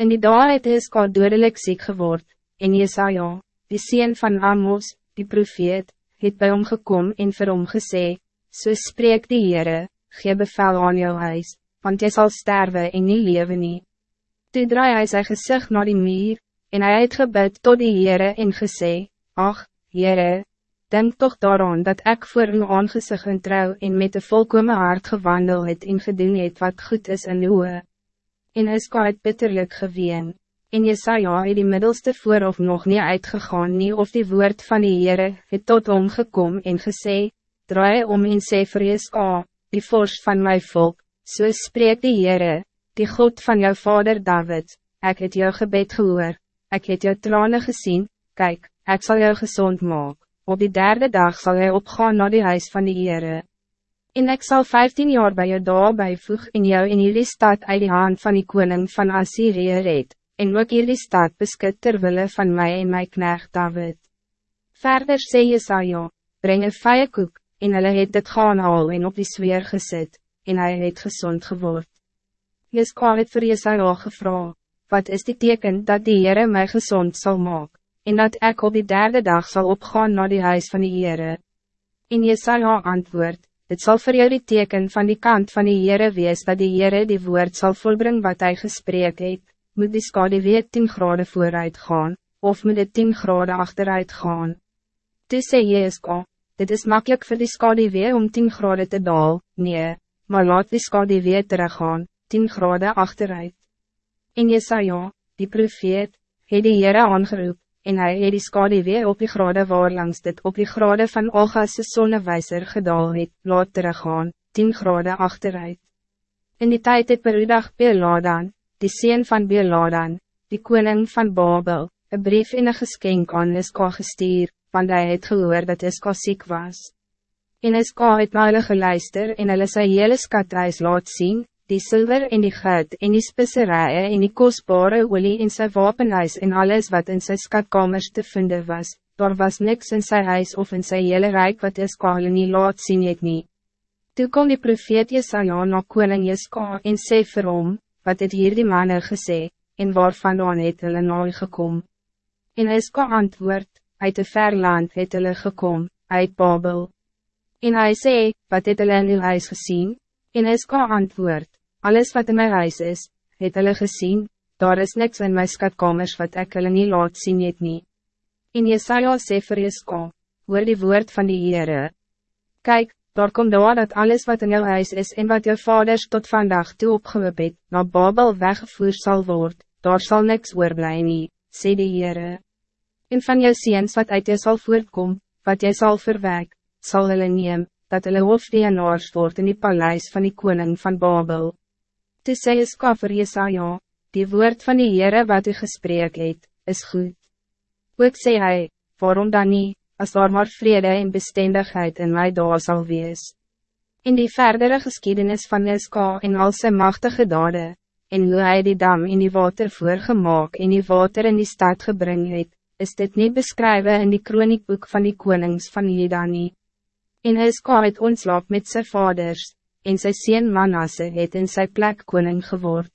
In die dag het Iska dodelijk ziek geword, en Jesaja, die sien van Amos, die profeet, het bij hom gekom en vir hom gesê, so spreek die Heere, gee bevel aan jou huis, want jy sal sterven en nie lewe nie. Toe draai hy sy gezicht naar die muur, en hij het gebid tot die Heere en gesê, Ach, Heere, denk toch daaraan dat ik voor uw aangezicht en trouw en met de volkome hart gewandel het en gedoen het wat goed is in uwe. En Iska het bitterlijk geween. En Jesaja het die middelste voor of nog niet uitgegaan nie of die woord van die Heere het tot hom gekom en gesê, Draai om en sê vir Jeska, die vorst van mijn volk, so spreek die Heere, die God van jouw vader David, ik het jou gebed gehoor, ik het jou tranen gezien, kijk, ik zal jou gezond maken. Op die derde dag zal hij opgaan naar die huis van die Heere. En ik zal vijftien jaar bij jou daar bijvoeg in jou in jullie stad uit die hand van die koning van Assyrië red, en ook jullie stad beskut terwille van mij en mijn knecht David. Verder sê Jesaja, breng een vije koek, en hulle het dit gaan haal en op die sfeer gezet, en hij het gezond geword. Jeska het vir Jesaja gevra, wat is die teken dat die Heere mij gezond zal maken? en dat ik op die derde dag zal opgaan naar die huis van die Heere. En Jesaja antwoord, dit zal voor jou die teken van die kant van die Heere wees, dat die Heere die woord zal volbrengen wat hij gesprek het, moet die skade weer 10 grade vooruit gaan, of moet dit 10 grade achteruit gaan. Toe sê Jeska, dit is makkelijk voor die skade weer om 10 grade te daal, nee, maar laat die skade weer teruggaan, 10 grade achteruit. En Jesaja, die profeet, het die Heere aangeroep, en hij het die skade weer op die grade waar langs dit op die grade van Olga's sonnewijzer gedaal het, laat teruggaan, 10 grade achteruit. In die tijd het Berudag Beladan, die sien van Beladan, die koning van Babel, een brief en een geskenk aan Iska gestuur, want hij het gehoor dat Iska ziek was. En Iska het na hulle geluister en hulle sy hele skathuis laat zien, die zilver en die goud en die spisserijen en die kostbare olie in zijn wapenhuis en alles wat in zijn skatkamers te vinden was, daar was niks in zijn huis of in zijn hele rijk wat Iska nie laat sien het nie. Toe kom die profeet Jesaja na koning Jeska en sê vir hom, wat het hier die manne gesê, en waarvan dan het hulle nou gekom. En Jeska antwoord, uit de ver land het hulle gekom, uit Babel. En hij sê, wat het hulle in uw huis gezien? En Jeska antwoord, alles wat in mijn huis is, het hulle gezien, daar is niks in mijn skatkamers wat ek hulle nie laat sien het nie. En Jesaja sê vir Jeska, hoor die woord van die Heere. Kijk, daar komt daar dat alles wat in jou huis is en wat jou vaders tot vandaag toe opgewip het, na Babel weggevoer zal worden, daar zal niks oorblij nie, sê die Heere. En van jou ziens wat uit jou zal voortkom, wat jy zal verwek, zal hulle neem, dat hulle hoofdeenaars word in die paleis van die koning van Babel. Toe sê Iska vir Jesaja, die woord van die Heere wat u gesprek het, is goed. Ook sê hy, waarom dan niet, als daar maar vrede en bestendigheid in my daar sal wees. In die verdere geschiedenis van Iska en al sy machtige dade, en hoe hy die dam in die water voorgemaak en die water in die stad gebring het, is dit niet beschrijven in die kroniekboek van die konings van Juda nie. En Iska het ontslaap met zijn vaders, en sy sien Manasse het in sy plek koning geword.